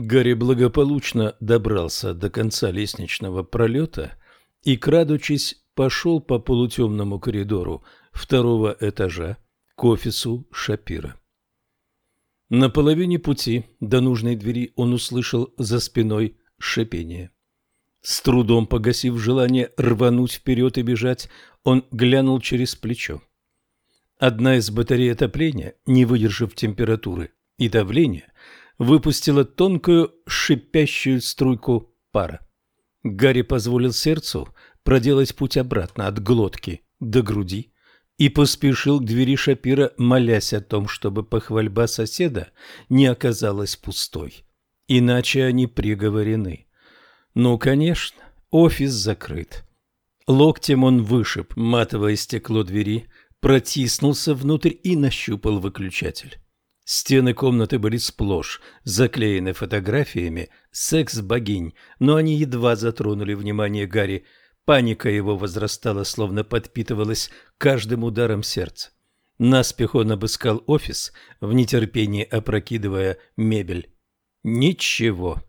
Гарри благополучно добрался до конца лестничного пролета и, крадучись, пошел по полутемному коридору второго этажа к офису Шапира. На половине пути до нужной двери он услышал за спиной шипение. С трудом погасив желание рвануть вперед и бежать, он глянул через плечо. Одна из батарей отопления, не выдержав температуры и давления, выпустила тонкую шипящую струйку пара. Гарри позволил сердцу проделать путь обратно от глотки до груди и поспешил к двери Шапира, молясь о том, чтобы похвальба соседа не оказалась пустой. Иначе они приговорены. Ну, конечно, офис закрыт. Локтем он вышиб матовое стекло двери, протиснулся внутрь и нащупал выключатель. Стены комнаты были сплошь заклеены фотографиями секс-богинь, но они едва затронули внимание Гарри. Паника его возрастала, словно подпитывалась каждым ударом сердца. Наспех он обыскал офис, в нетерпении опрокидывая мебель. Ничего.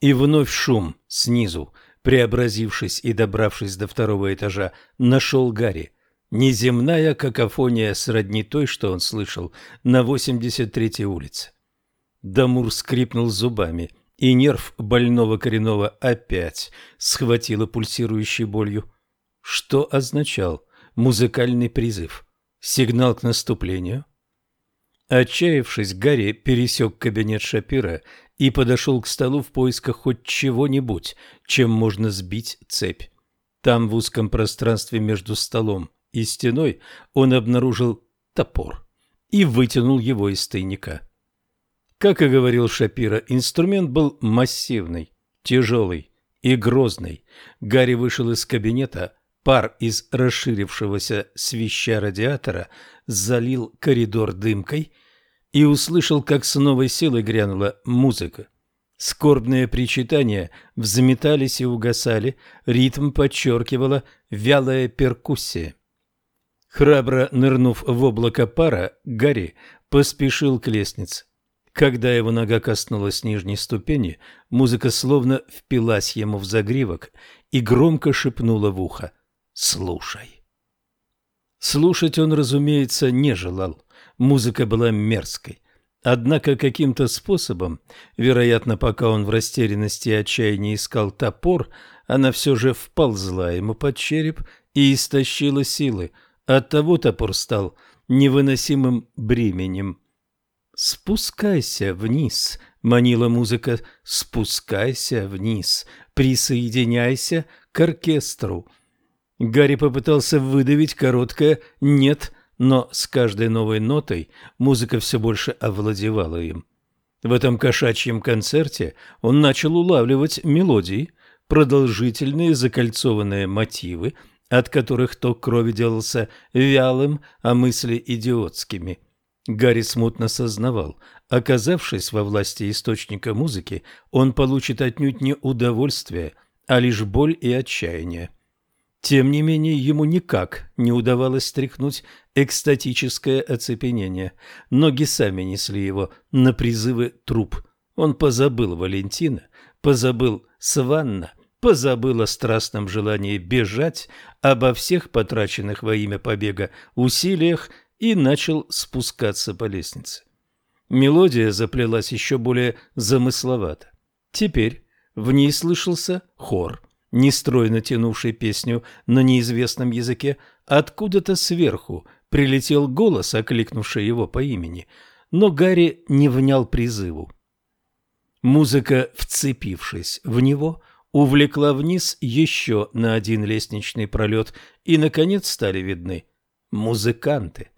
И вновь шум снизу, преобразившись и добравшись до второго этажа, нашел Гарри. Неземная какофония сродни той, что он слышал на 83-й улице. Дамур скрипнул зубами, и нерв больного коренного опять схватило пульсирующей болью. Что означал музыкальный призыв? Сигнал к наступлению? Отчаявшись, Гарри пересек кабинет Шапира и подошел к столу в поисках хоть чего-нибудь, чем можно сбить цепь. Там, в узком пространстве между столом и стеной он обнаружил топор и вытянул его из тайника. Как и говорил Шапира, инструмент был массивный, тяжелый и грозный. Гарри вышел из кабинета, пар из расширившегося свища радиатора залил коридор дымкой и услышал, как с новой силой грянула музыка. Скорбные причитания взметались и угасали, ритм подчеркивала вялая перкуссия. Храбро нырнув в облако пара, Гарри поспешил к лестнице. Когда его нога коснулась нижней ступени, музыка словно впилась ему в загривок и громко шепнула в ухо «Слушай». Слушать он, разумеется, не желал. Музыка была мерзкой. Однако каким-то способом, вероятно, пока он в растерянности и отчаянии искал топор, она все же вползла ему под череп и истощила силы – Оттого топор стал невыносимым бременем. «Спускайся вниз», — манила музыка, — «спускайся вниз, присоединяйся к оркестру». Гарри попытался выдавить короткое «нет», но с каждой новой нотой музыка все больше овладевала им. В этом кошачьем концерте он начал улавливать мелодии, продолжительные закольцованные мотивы — от которых ток крови делался вялым, а мысли идиотскими. Гарри смутно сознавал, оказавшись во власти источника музыки, он получит отнюдь не удовольствие, а лишь боль и отчаяние. Тем не менее, ему никак не удавалось стряхнуть экстатическое оцепенение. Ноги сами несли его на призывы труп. Он позабыл Валентина, позабыл Сванна, позабыл о страстном желании бежать, обо всех потраченных во имя побега усилиях и начал спускаться по лестнице. Мелодия заплелась еще более замысловато. Теперь в ней слышался хор, нестройно тянувший песню на неизвестном языке. Откуда-то сверху прилетел голос, окликнувший его по имени, но Гарри не внял призыву. Музыка, вцепившись в него, увлекла вниз еще на один лестничный пролет, и, наконец, стали видны музыканты.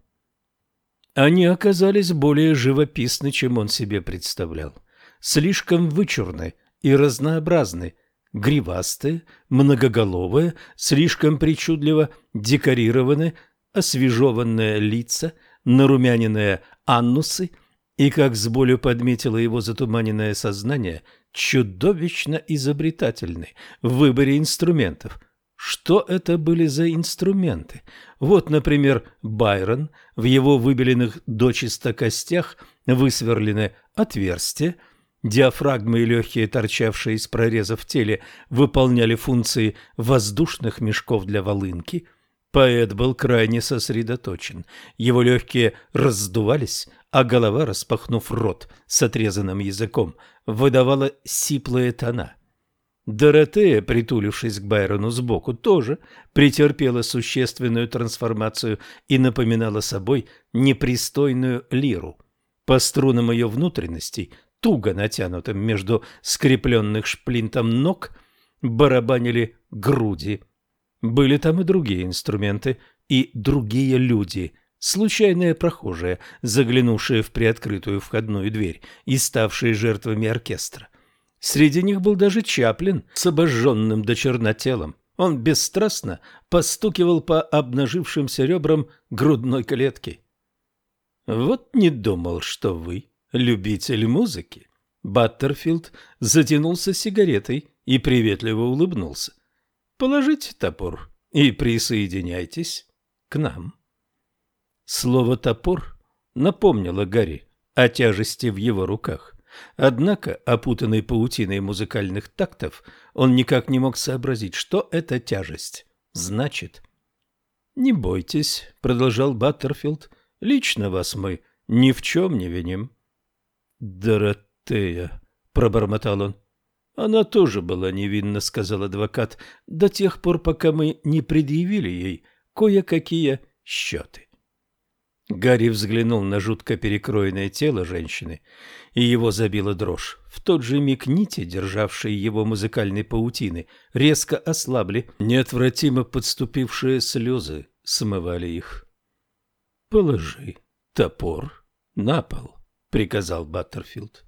Они оказались более живописны, чем он себе представлял. Слишком вычурны и разнообразны, гривастые, многоголовые, слишком причудливо декорированы, освежеванные лица, нарумяненные аннусы и, как с болью подметило его затуманенное сознание – чудовищно изобретательны в выборе инструментов. Что это были за инструменты? Вот, например, Байрон, в его выбеленных дочисто костях высверлены отверстия, Диафрагмы и легкие, торчавшие из прорезов в теле, выполняли функции воздушных мешков для волынки. Поэт был крайне сосредоточен. Его легкие раздувались, а голова, распахнув рот с отрезанным языком, выдавала сиплые тона. Доротея, притулившись к Байрону сбоку, тоже претерпела существенную трансформацию и напоминала собой непристойную лиру. По струнам ее внутренностей туго натянутым между скрепленных шплинтом ног, барабанили груди. Были там и другие инструменты, и другие люди, случайные прохожие, заглянувшие в приоткрытую входную дверь и ставшие жертвами оркестра. Среди них был даже Чаплин с обожженным до черна телом. Он бесстрастно постукивал по обнажившимся ребрам грудной клетки. «Вот не думал, что вы любитель музыки. Баттерфилд затянулся сигаретой и приветливо улыбнулся. Положите топор и присоединяйтесь к нам. Слово «топор» напомнило Гарри о тяжести в его руках. Однако, опутанный паутиной музыкальных тактов, он никак не мог сообразить, что эта тяжесть значит. «Не бойтесь», — продолжал Баттерфилд, — «лично вас мы ни в чем не виним. «Доротея», — пробормотал он. «Она тоже была невинна», — сказал адвокат, — «до тех пор, пока мы не предъявили ей кое-какие счеты». Гарри взглянул на жутко перекроенное тело женщины, и его забила дрожь. В тот же миг нити, державшие его музыкальной паутины, резко ослабли, неотвратимо подступившие слезы смывали их. «Положи топор на пол», приказал Баттерфилд.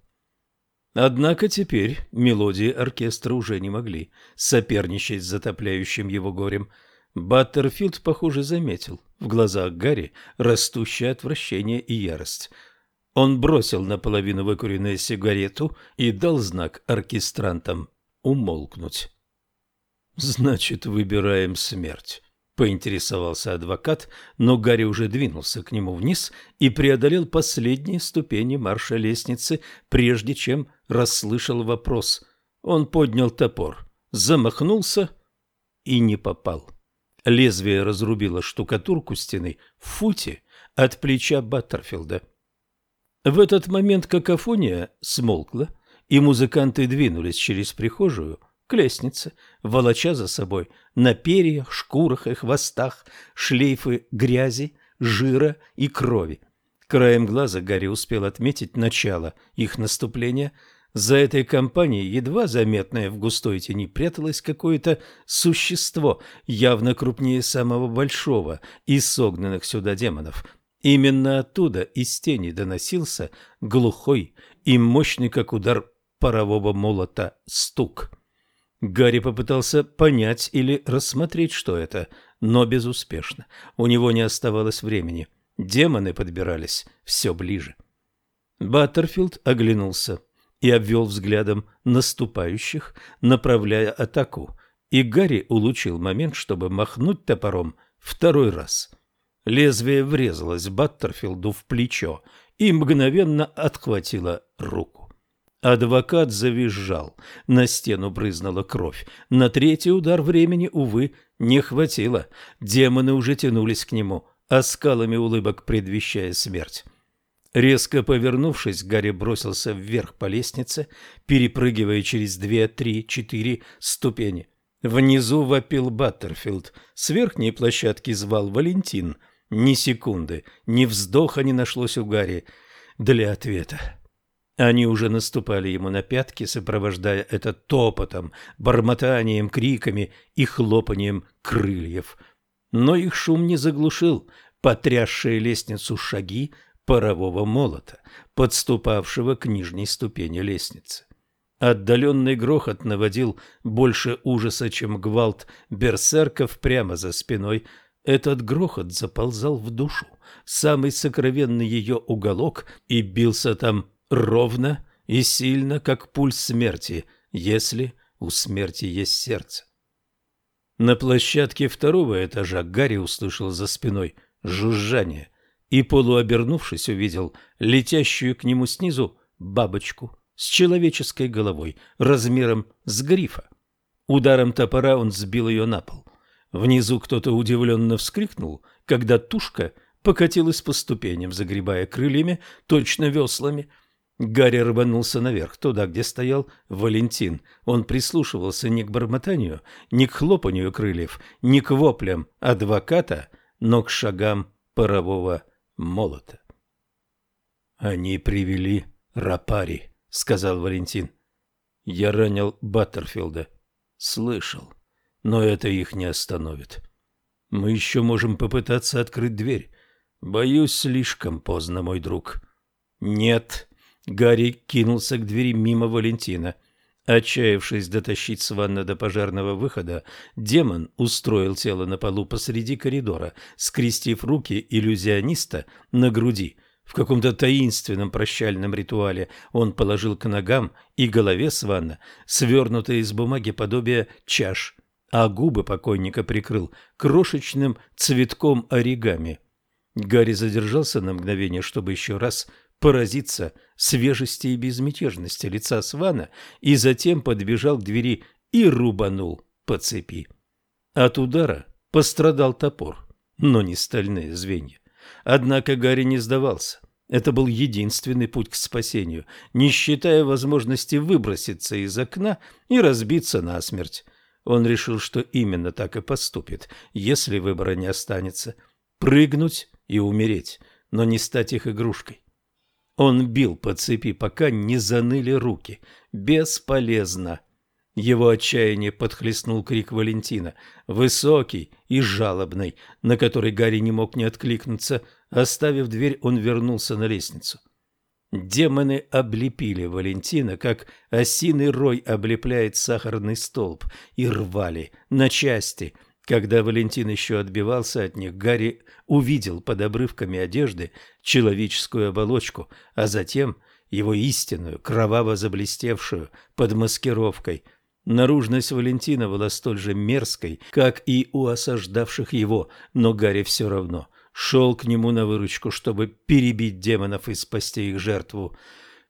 Однако теперь мелодии оркестра уже не могли соперничать с затопляющим его горем. Баттерфилд, похоже, заметил в глазах Гарри растущее отвращение и ярость. Он бросил наполовину выкуренную сигарету и дал знак оркестрантам умолкнуть. «Значит, выбираем смерть», — поинтересовался адвокат, но Гарри уже двинулся к нему вниз и преодолел последние ступени марша лестницы, прежде чем расслышал вопрос. Он поднял топор, замахнулся и не попал. Лезвие разрубило штукатурку стены в футе от плеча Баттерфилда. В этот момент какофония смолкла, и музыканты двинулись через прихожую — к лестнице, волоча за собой на перьях, шкурах и хвостах шлейфы грязи, жира и крови. Краем глаза Гарри успел отметить начало их наступления. За этой компанией, едва заметное в густой тени, пряталось какое-то существо, явно крупнее самого большого из согнанных сюда демонов. Именно оттуда из тени доносился глухой и мощный, как удар парового молота, стук. Гарри попытался понять или рассмотреть, что это, но безуспешно. У него не оставалось времени. Демоны подбирались все ближе. Баттерфилд оглянулся и обвел взглядом наступающих, направляя атаку, и Гарри улучил момент, чтобы махнуть топором второй раз. Лезвие врезалось Баттерфилду в плечо и мгновенно отхватило руку. Адвокат завизжал, на стену брызнула кровь. На третий удар времени, увы, не хватило. Демоны уже тянулись к нему, оскалами улыбок предвещая смерть. Резко повернувшись, Гарри бросился вверх по лестнице, перепрыгивая через две, три, четыре ступени. Внизу вопил Баттерфилд. С верхней площадки звал Валентин. Ни секунды, ни вздоха не нашлось у Гарри для ответа. Они уже наступали ему на пятки, сопровождая это топотом, бормотанием, криками и хлопанием крыльев. Но их шум не заглушил потрясшие лестницу шаги парового молота, подступавшего к нижней ступени лестницы. Отдаленный грохот наводил больше ужаса, чем гвалт берсерков прямо за спиной. Этот грохот заползал в душу, самый сокровенный ее уголок, и бился там ровно и сильно, как пульс смерти, если у смерти есть сердце. На площадке второго этажа Гарри услышал за спиной жужжание и, полуобернувшись, увидел летящую к нему снизу бабочку с человеческой головой, размером с грифа. Ударом топора он сбил ее на пол. Внизу кто-то удивленно вскрикнул, когда тушка покатилась по ступеням, загребая крыльями, точно веслами. Гарри рванулся наверх, туда, где стоял Валентин. Он прислушивался не к бормотанию, не к хлопанию крыльев, не к воплям адвоката, но к шагам парового молота. «Они привели Рапари», — сказал Валентин. «Я ранил Баттерфилда». «Слышал, но это их не остановит. Мы еще можем попытаться открыть дверь. Боюсь, слишком поздно, мой друг». «Нет», — Гарри кинулся к двери мимо Валентина. Отчаявшись дотащить Сванна до пожарного выхода, демон устроил тело на полу посреди коридора, скрестив руки иллюзиониста на груди. В каком-то таинственном прощальном ритуале он положил к ногам и голове Сванна свернутое из бумаги подобие чаш, а губы покойника прикрыл крошечным цветком оригами. Гарри задержался на мгновение, чтобы еще раз поразиться свежести и безмятежности лица Свана и затем подбежал к двери и рубанул по цепи. От удара пострадал топор, но не стальные звенья. Однако Гарри не сдавался. Это был единственный путь к спасению, не считая возможности выброситься из окна и разбиться насмерть. Он решил, что именно так и поступит, если выбора не останется. Прыгнуть и умереть, но не стать их игрушкой. Он бил по цепи, пока не заныли руки. Бесполезно. Его отчаяние подхлестнул крик Валентина, высокий и жалобный, на который Гарри не мог не откликнуться. Оставив дверь, он вернулся на лестницу. Демоны облепили Валентина, как осиный рой облепляет сахарный столб, и рвали на части. Когда Валентин еще отбивался от них, Гарри увидел под обрывками одежды человеческую оболочку, а затем его истинную, кроваво заблестевшую под маскировкой. Наружность Валентина была столь же мерзкой, как и у осаждавших его, но Гарри все равно шел к нему на выручку, чтобы перебить демонов и спасти их жертву.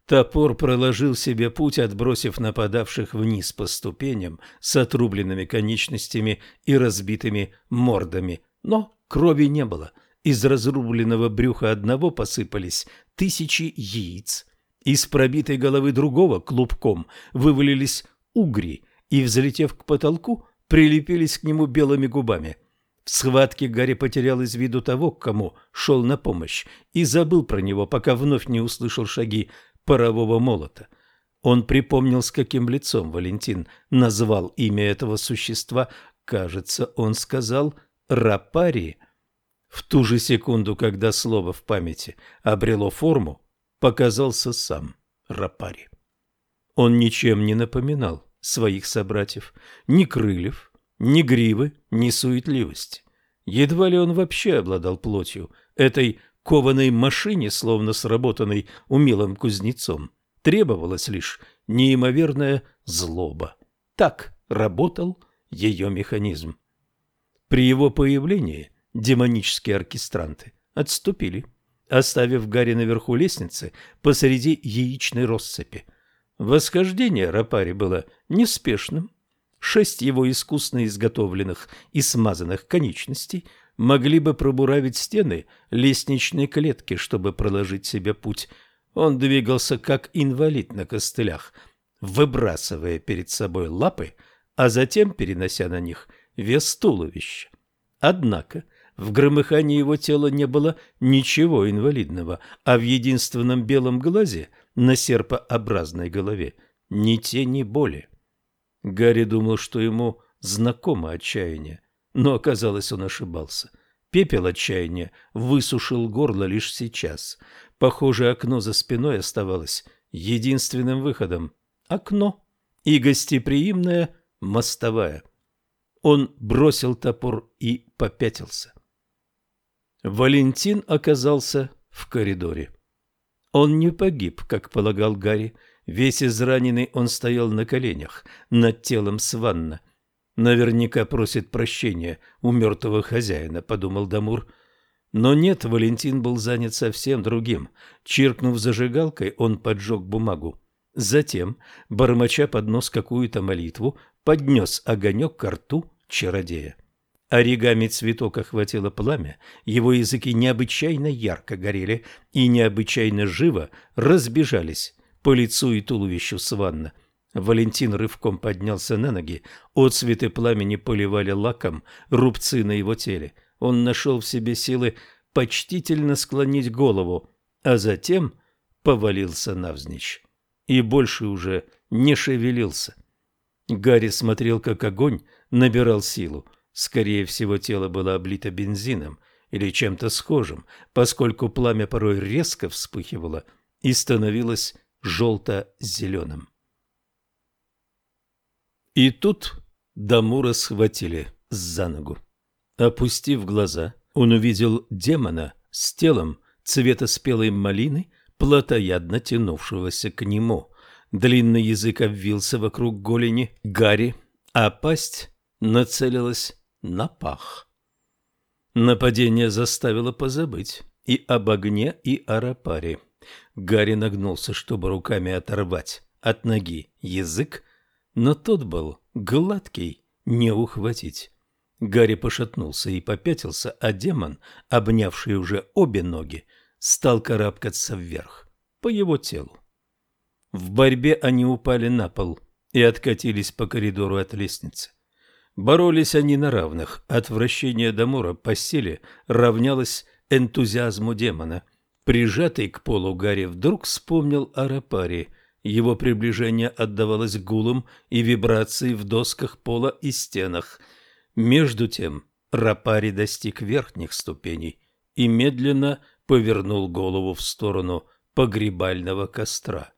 Топор проложил себе путь, отбросив нападавших вниз по ступеням с отрубленными конечностями и разбитыми мордами. Но крови не было. Из разрубленного брюха одного посыпались тысячи яиц. Из пробитой головы другого клубком вывалились угри и, взлетев к потолку, прилепились к нему белыми губами. В схватке Гарри потерял из виду того, к кому шел на помощь, и забыл про него, пока вновь не услышал шаги парового молота. Он припомнил, с каким лицом Валентин назвал имя этого существа. Кажется, он сказал «Рапари». В ту же секунду, когда слово в памяти обрело форму, показался сам Рапари. Он ничем не напоминал своих собратьев, ни крыльев, ни гривы, ни суетливости. Едва ли он вообще обладал плотью, этой кованой машине, словно сработанной умелым кузнецом, требовалась лишь неимоверная злоба. Так работал ее механизм. При его появлении демонические оркестранты отступили, оставив Гарри наверху лестницы посреди яичной россыпи. Восхождение Рапари было неспешным. Шесть его искусно изготовленных и смазанных конечностей – могли бы пробуравить стены лестничной клетки, чтобы проложить себе путь. Он двигался как инвалид на костылях, выбрасывая перед собой лапы, а затем перенося на них вес туловища. Однако в громыхании его тела не было ничего инвалидного, а в единственном белом глазе на серпообразной голове ни тени боли. Гарри думал, что ему знакомо отчаяние, но оказалось, он ошибался. Пепел отчаяния высушил горло лишь сейчас. Похоже, окно за спиной оставалось единственным выходом. Окно и гостеприимная мостовая. Он бросил топор и попятился. Валентин оказался в коридоре. Он не погиб, как полагал Гарри. Весь израненный он стоял на коленях над телом Сванна – Наверняка просит прощения у мертвого хозяина, подумал Дамур. Но нет, Валентин был занят совсем другим. Чиркнув зажигалкой, он поджег бумагу. Затем, бормоча под нос какую-то молитву, поднес огонек к рту чародея. Оригами цветок охватило пламя, его языки необычайно ярко горели и необычайно живо разбежались по лицу и туловищу Сванна. Валентин рывком поднялся на ноги, отцветы пламени поливали лаком рубцы на его теле. Он нашел в себе силы почтительно склонить голову, а затем повалился навзничь и больше уже не шевелился. Гарри смотрел, как огонь набирал силу. Скорее всего, тело было облито бензином или чем-то схожим, поскольку пламя порой резко вспыхивало и становилось желто-зеленым. И тут Дамура схватили за ногу. Опустив глаза, он увидел демона с телом цвета спелой малины, плотоядно тянувшегося к нему. Длинный язык обвился вокруг голени Гарри, а пасть нацелилась на пах. Нападение заставило позабыть и об огне, и о рапаре. Гарри нагнулся, чтобы руками оторвать от ноги язык, но тот был гладкий, не ухватить. Гарри пошатнулся и попятился, а демон, обнявший уже обе ноги, стал карабкаться вверх по его телу. В борьбе они упали на пол и откатились по коридору от лестницы. Боролись они на равных. Отвращение Дамора по силе равнялось энтузиазму демона. Прижатый к полу Гарри вдруг вспомнил о Рапаре. Его приближение отдавалось гулом и вибрацией в досках пола и стенах. Между тем Рапари достиг верхних ступеней и медленно повернул голову в сторону погребального костра.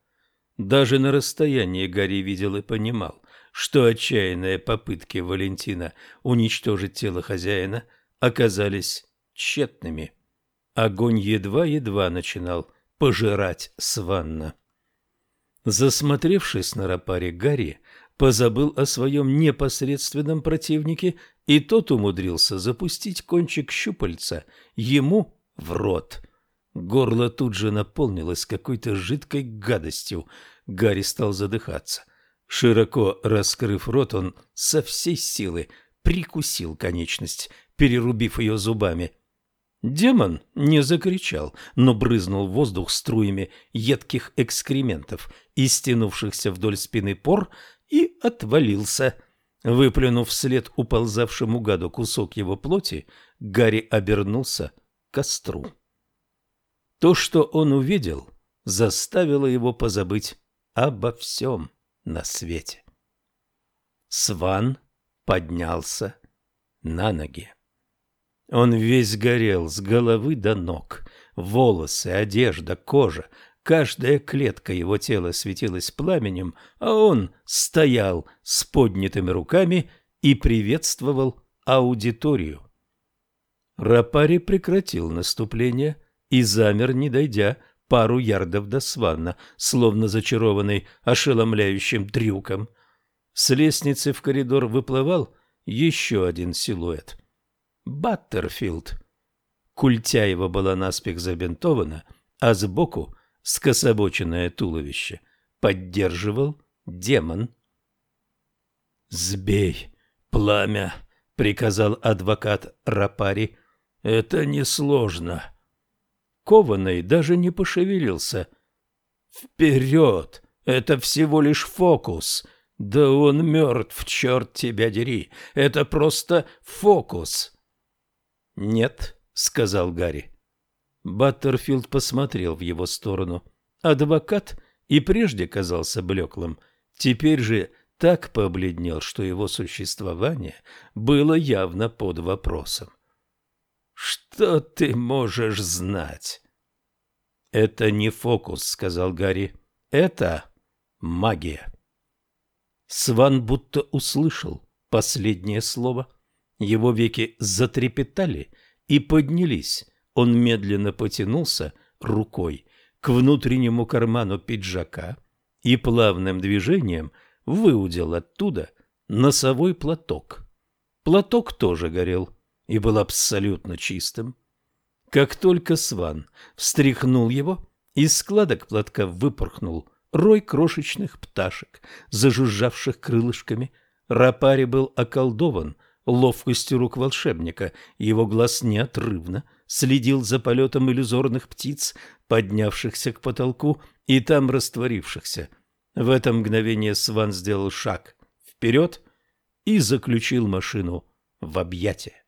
Даже на расстоянии Гарри видел и понимал, что отчаянные попытки Валентина уничтожить тело хозяина оказались тщетными. Огонь едва-едва начинал пожирать Сванна. Засмотревшись на рапаре, Гарри позабыл о своем непосредственном противнике, и тот умудрился запустить кончик щупальца ему в рот. Горло тут же наполнилось какой-то жидкой гадостью. Гарри стал задыхаться — Широко раскрыв рот, он со всей силы прикусил конечность, перерубив ее зубами. Демон не закричал, но брызнул воздух струями едких экскрементов, истянувшихся вдоль спины пор, и отвалился. Выплюнув вслед уползавшему гаду кусок его плоти, Гарри обернулся к костру. То, что он увидел, заставило его позабыть обо всем на свете. Сван поднялся на ноги. Он весь горел с головы до ног. Волосы, одежда, кожа, каждая клетка его тела светилась пламенем, а он стоял с поднятыми руками и приветствовал аудиторию. Рапари прекратил наступление и замер, не дойдя пару ярдов до Сванна, словно зачарованный ошеломляющим трюком. С лестницы в коридор выплывал еще один силуэт. Баттерфилд. Культя его была наспех забинтована, а сбоку скособоченное туловище поддерживал демон. «Сбей пламя!» — приказал адвокат Рапари. «Это несложно». Кованый даже не пошевелился. «Вперед! Это всего лишь фокус!» «Да он мертв, черт тебя дери! Это просто фокус!» «Нет», — сказал Гарри. Баттерфилд посмотрел в его сторону. Адвокат и прежде казался блеклым, теперь же так побледнел, что его существование было явно под вопросом. Что ты можешь знать? Это не фокус, сказал Гарри. Это магия. Сван будто услышал последнее слово. Его веки затрепетали и поднялись. Он медленно потянулся рукой к внутреннему карману пиджака и плавным движением выудил оттуда носовой платок. Платок тоже горел и был абсолютно чистым. Как только Сван встряхнул его, из складок платка выпорхнул рой крошечных пташек, зажужжавших крылышками. Рапари был околдован ловкостью рук волшебника, его глаз неотрывно следил за полетом иллюзорных птиц, поднявшихся к потолку и там растворившихся. В это мгновение Сван сделал шаг вперед и заключил машину в объятия.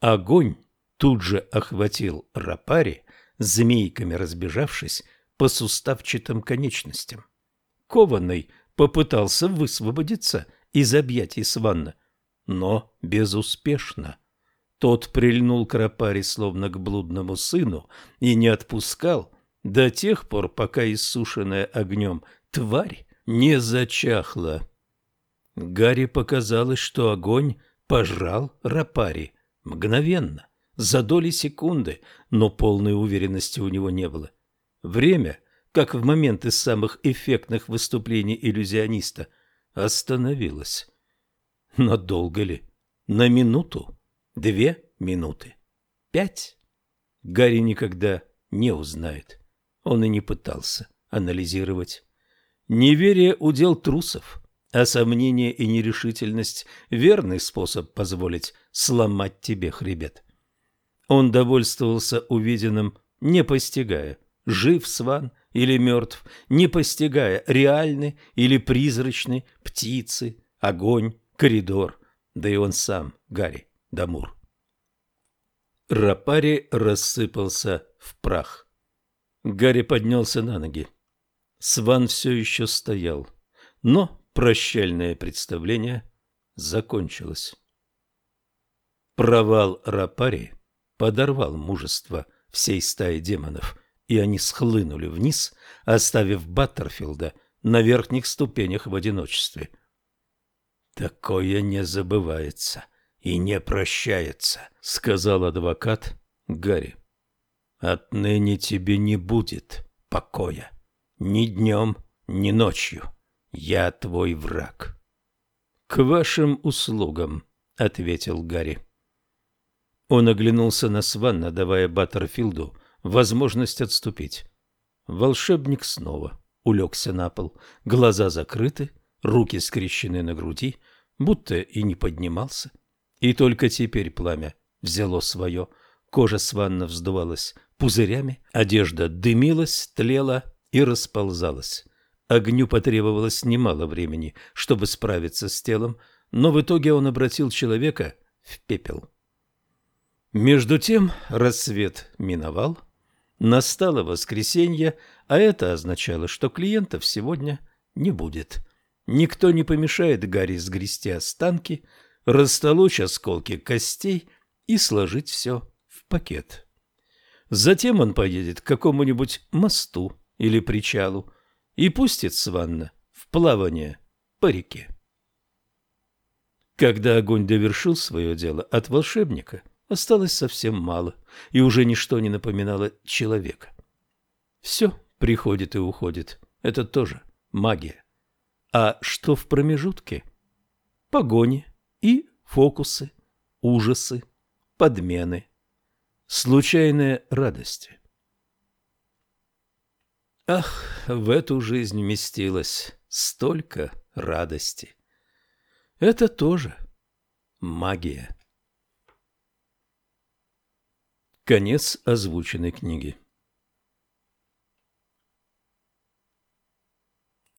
Огонь тут же охватил Рапари, змейками разбежавшись по суставчатым конечностям. Кованный попытался высвободиться из объятий Сванна, но безуспешно. Тот прильнул к Рапаре словно к блудному сыну и не отпускал до тех пор, пока иссушенная огнем тварь не зачахла. Гарри показалось, что огонь пожрал Рапари мгновенно, за доли секунды, но полной уверенности у него не было. Время, как в моменты самых эффектных выступлений иллюзиониста, остановилось. Надолго ли? На минуту? Две минуты? Пять? Гарри никогда не узнает. Он и не пытался анализировать. Неверие – удел трусов, а сомнение и нерешительность – верный способ позволить сломать тебе хребет. Он довольствовался увиденным, не постигая, жив Сван или мертв, не постигая, реальны или призрачны птицы, огонь, коридор, да и он сам, Гарри Дамур. Рапари рассыпался в прах. Гарри поднялся на ноги. Сван все еще стоял, но прощальное представление закончилось. Провал Рапари подорвал мужество всей стаи демонов, и они схлынули вниз, оставив Баттерфилда на верхних ступенях в одиночестве. «Такое не забывается и не прощается», — сказал адвокат Гарри. «Отныне тебе не будет покоя». Ни днем, ни ночью. Я твой враг. — К вашим услугам, — ответил Гарри. Он оглянулся на Сванна, давая Баттерфилду возможность отступить. Волшебник снова улегся на пол, глаза закрыты, руки скрещены на груди, будто и не поднимался. И только теперь пламя взяло свое. Кожа Сванна вздувалась пузырями, одежда дымилась, тлела и расползалась. Огню потребовалось немало времени, чтобы справиться с телом, но в итоге он обратил человека в пепел. Между тем рассвет миновал, настало воскресенье, а это означало, что клиентов сегодня не будет. Никто не помешает Гарри сгрести останки, растолочь осколки костей и сложить все в пакет. Затем он поедет к какому-нибудь мосту, или причалу и пустит Сванна в плавание по реке. Когда огонь довершил свое дело, от волшебника осталось совсем мало, и уже ничто не напоминало человека. Все приходит и уходит, это тоже магия. А что в промежутке? Погони и фокусы, ужасы, подмены, случайные радости. Ах, в эту жизнь вместилось столько радости. Это тоже магия. Конец озвученной книги.